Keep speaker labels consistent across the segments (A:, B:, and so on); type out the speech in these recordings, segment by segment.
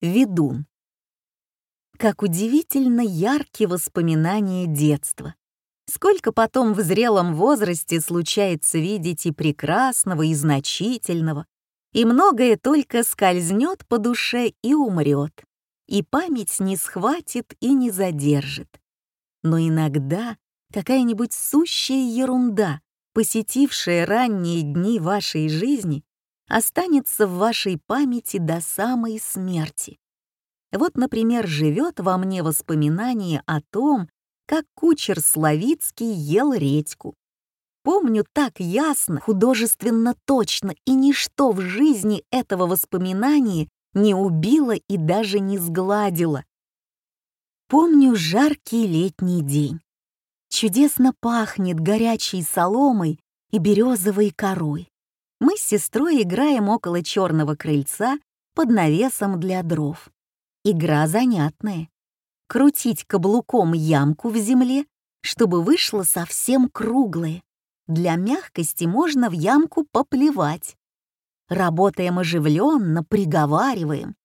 A: ведун. Как удивительно яркие воспоминания детства. Сколько потом в зрелом возрасте случается видеть и прекрасного, и значительного, и многое только скользнет по душе и умрет, и память не схватит и не задержит. Но иногда какая-нибудь сущая ерунда, посетившая ранние дни вашей жизни, останется в вашей памяти до самой смерти. Вот, например, живет во мне воспоминание о том, как кучер Славицкий ел редьку. Помню так ясно, художественно точно, и ничто в жизни этого воспоминания не убило и даже не сгладило. Помню жаркий летний день. Чудесно пахнет горячей соломой и березовой корой. Мы с сестрой играем около черного крыльца под навесом для дров. Игра занятная. Крутить каблуком ямку в земле, чтобы вышло совсем круглое. Для мягкости можно в ямку поплевать. Работаем оживленно, приговариваем.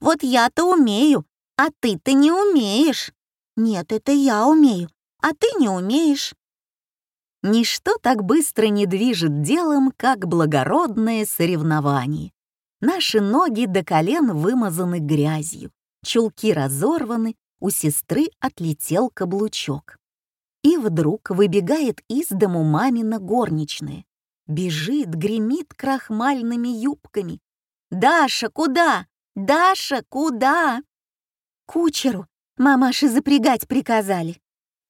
A: «Вот я-то умею, а ты-то не умеешь». «Нет, это я умею, а ты не умеешь». Ничто так быстро не движет делом, как благородное соревнование. Наши ноги до колен вымазаны грязью, чулки разорваны, у сестры отлетел каблучок. И вдруг выбегает из дому мамина горничная. Бежит, гремит крахмальными юбками. «Даша, куда? Даша, куда?» «Кучеру! Мамаши запрягать приказали!»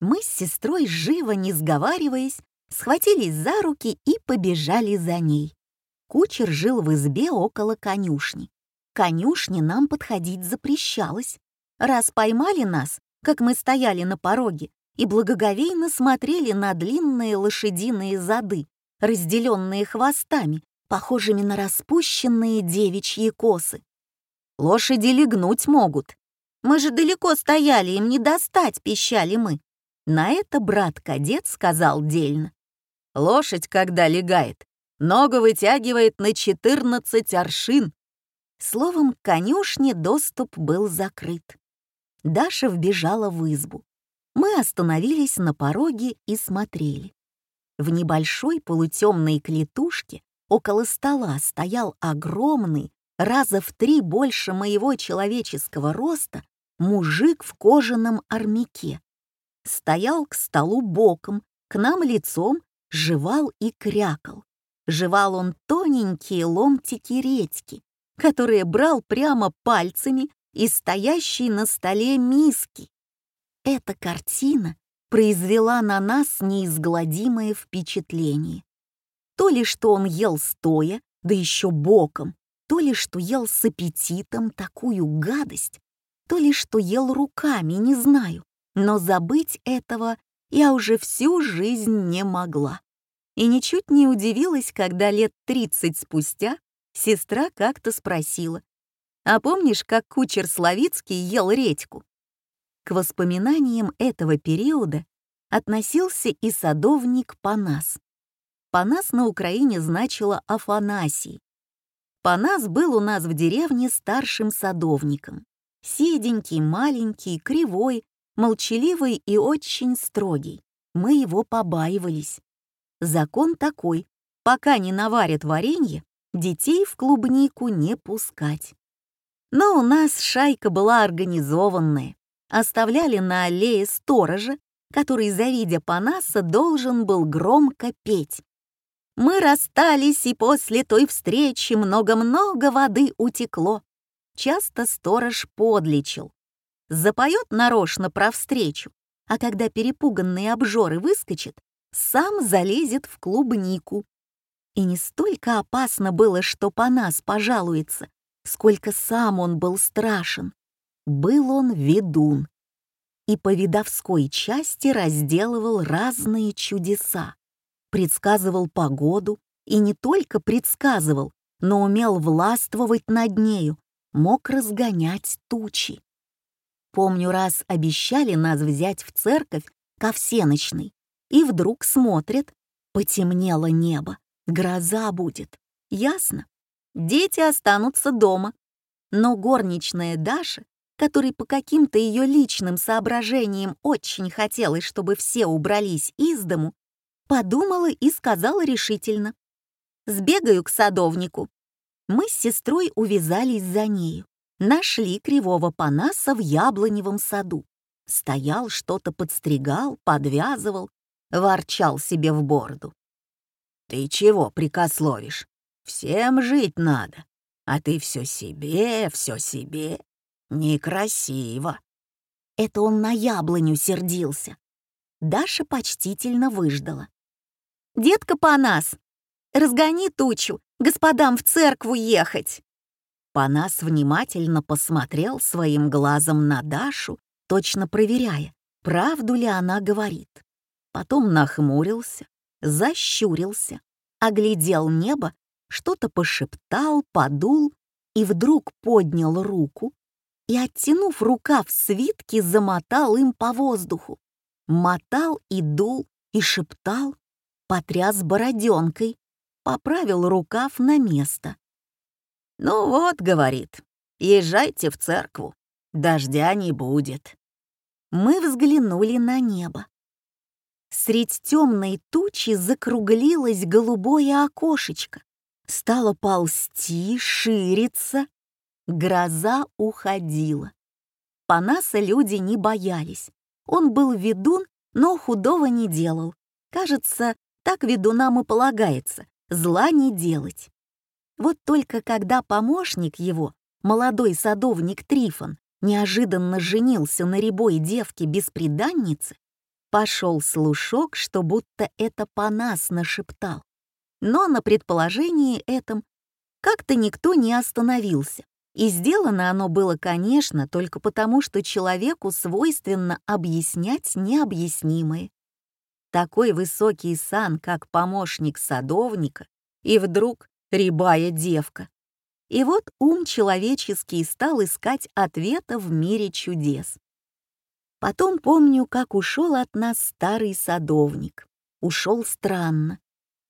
A: Мы с сестрой, живо не сговариваясь, схватились за руки и побежали за ней. Кучер жил в избе около конюшни. Конюшне нам подходить запрещалось. Раз поймали нас, как мы стояли на пороге, и благоговейно смотрели на длинные лошадиные зады, разделенные хвостами, похожими на распущенные девичьи косы. Лошади легнуть могут. Мы же далеко стояли, им не достать, пищали мы. На это брат-кадет сказал дельно. Лошадь, когда легает, ногу вытягивает на 14 аршин. Словом, к конюшне доступ был закрыт. Даша вбежала в избу. Мы остановились на пороге и смотрели. В небольшой полутемной клетушке около стола стоял огромный, раза в три больше моего человеческого роста, мужик в кожаном армяке стоял к столу боком, к нам лицом, жевал и крякал. Жевал он тоненькие ломтики редьки, которые брал прямо пальцами из стоящей на столе миски. Эта картина произвела на нас неизгладимое впечатление. То ли что он ел стоя, да еще боком, то ли что ел с аппетитом такую гадость, то ли что ел руками, не знаю но забыть этого я уже всю жизнь не могла. И ничуть не удивилась, когда лет 30 спустя сестра как-то спросила, «А помнишь, как кучер Славицкий ел редьку?» К воспоминаниям этого периода относился и садовник Панас. Панас на Украине значило Афанасий. Панас был у нас в деревне старшим садовником. Седенький, маленький, кривой, молчаливый и очень строгий. Мы его побаивались. Закон такой, пока не наварят варенье, детей в клубнику не пускать. Но у нас шайка была организованная. Оставляли на аллее сторожа, который, завидя Панаса, должен был громко петь. Мы расстались, и после той встречи много-много воды утекло. Часто сторож подлечил, запоет нарочно про встречу, а когда перепуганный обжоры выскочит, сам залезет в клубнику. И не столько опасно было, что по нас пожалуется, сколько сам он был страшен. Был он ведун. И по видовской части разделывал разные чудеса. Предсказывал погоду, и не только предсказывал, но умел властвовать над нею, мог разгонять тучи. Помню, раз обещали нас взять в церковь ко всеночной, и вдруг смотрят, потемнело небо, гроза будет. Ясно. Дети останутся дома. Но горничная Даша, которой по каким-то ее личным соображениям очень хотелось, чтобы все убрались из дому, подумала и сказала решительно. «Сбегаю к садовнику». Мы с сестрой увязались за нею. Нашли кривого панаса в яблоневом саду. Стоял, что-то подстригал, подвязывал, ворчал себе в борду. «Ты чего прикословишь? Всем жить надо, а ты все себе, все себе. Некрасиво». Это он на яблоню сердился. Даша почтительно выждала. «Детка Панас, разгони тучу, господам в церкву ехать!» Панас внимательно посмотрел своим глазом на Дашу, точно проверяя, правду ли она говорит. Потом нахмурился, защурился, оглядел небо, что-то пошептал, подул и вдруг поднял руку и, оттянув рукав свитки, замотал им по воздуху. Мотал и дул, и шептал, потряс бороденкой, поправил рукав на место. «Ну вот», — говорит, — «езжайте в церкву, дождя не будет». Мы взглянули на небо. Средь темной тучи закруглилось голубое окошечко, стало ползти, шириться. Гроза уходила. Панаса люди не боялись. Он был ведун, но худого не делал. Кажется, так ведунам и полагается — зла не делать. Вот только когда помощник его, молодой садовник Трифон, неожиданно женился на рябой девке-бесприданнице, пошел слушок, что будто это по нас нашептал. Но на предположении этом как-то никто не остановился. И сделано оно было, конечно, только потому, что человеку свойственно объяснять необъяснимое. Такой высокий сан, как помощник садовника, и вдруг рябая девка. И вот ум человеческий стал искать ответа в мире чудес. Потом помню, как ушел от нас старый садовник. Ушел странно.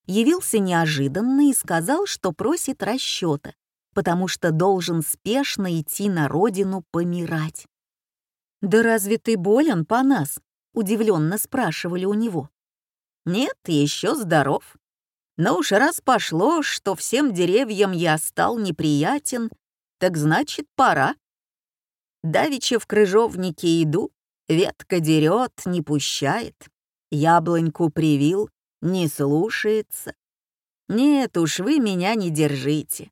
A: Явился неожиданно и сказал, что просит расчета, потому что должен спешно идти на родину помирать. «Да разве ты болен по нас?» — удивленно спрашивали у него. «Нет, еще здоров. Но уж раз пошло, что всем деревьям я стал неприятен, так значит, пора. Давича в крыжовнике иду, ветка дерет, не пущает, яблоньку привил, не слушается. Нет уж, вы меня не держите.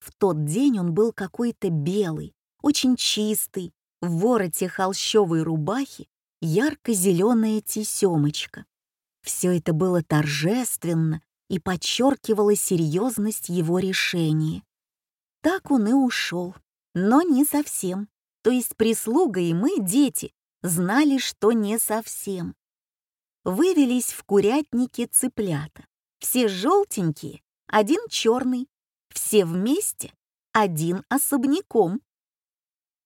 A: В тот день он был какой-то белый, очень чистый, в вороте холщовой рубахи ярко-зеленая тесемочка. Все это было торжественно и подчеркивала серьезность его решения. Так он и ушел, но не совсем. То есть прислуга и мы, дети, знали, что не совсем. Вывелись в курятнике цыплята. Все желтенькие, один черный, все вместе, один особняком.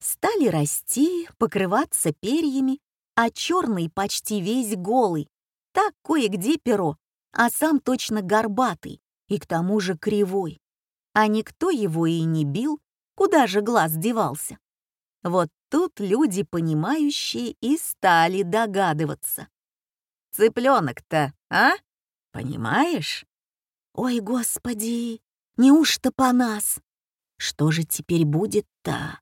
A: Стали расти, покрываться перьями, а черный почти весь голый. Так кое-где перо, а сам точно горбатый и к тому же кривой. А никто его и не бил, куда же глаз девался. Вот тут люди, понимающие, и стали догадываться. «Цыпленок-то, а? Понимаешь?» «Ой, господи, неужто по нас? Что же теперь будет-то?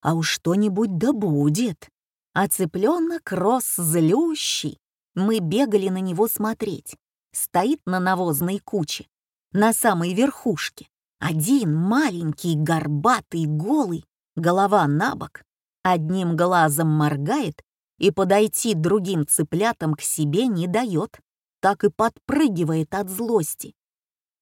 A: А уж что-нибудь да будет. А цыпленок рос злющий. Мы бегали на него смотреть стоит на навозной куче, на самой верхушке. Один маленький, горбатый, голый, голова на бок, одним глазом моргает и подойти другим цыплятам к себе не дает, так и подпрыгивает от злости.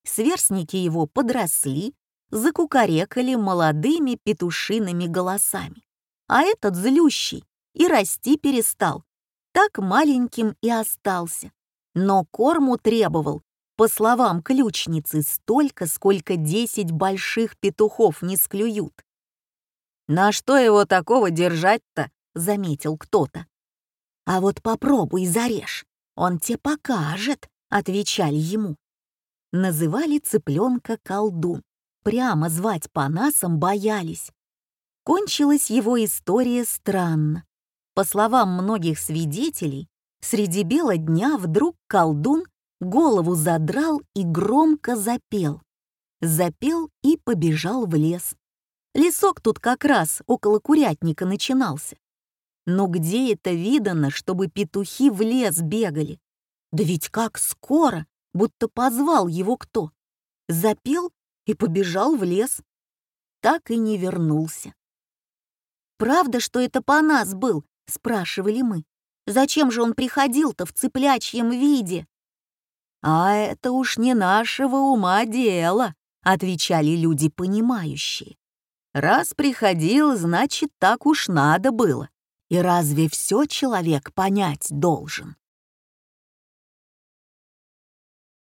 A: Сверстники его подросли, закукарекали молодыми петушиными голосами. А этот злющий и расти перестал, так маленьким и остался, но корму требовал, по словам ключницы, столько, сколько десять больших петухов не склюют. «На что его такого держать-то?» — заметил кто-то. «А вот попробуй зарежь, он тебе покажет», — отвечали ему. Называли цыпленка колдун, прямо звать по насам боялись. Кончилась его история странно. По словам многих свидетелей, среди бела дня вдруг колдун голову задрал и громко запел. Запел и побежал в лес. Лесок тут как раз около курятника начинался. Но где это видано, чтобы петухи в лес бегали? Да ведь как скоро, будто позвал его кто. Запел и побежал в лес. Так и не вернулся. «Правда, что это по нас был?» — спрашивали мы. «Зачем же он приходил-то в цыплячьем виде?» «А это уж не нашего ума дело», — отвечали люди понимающие. «Раз приходил, значит, так уж надо было. И разве все человек понять должен?»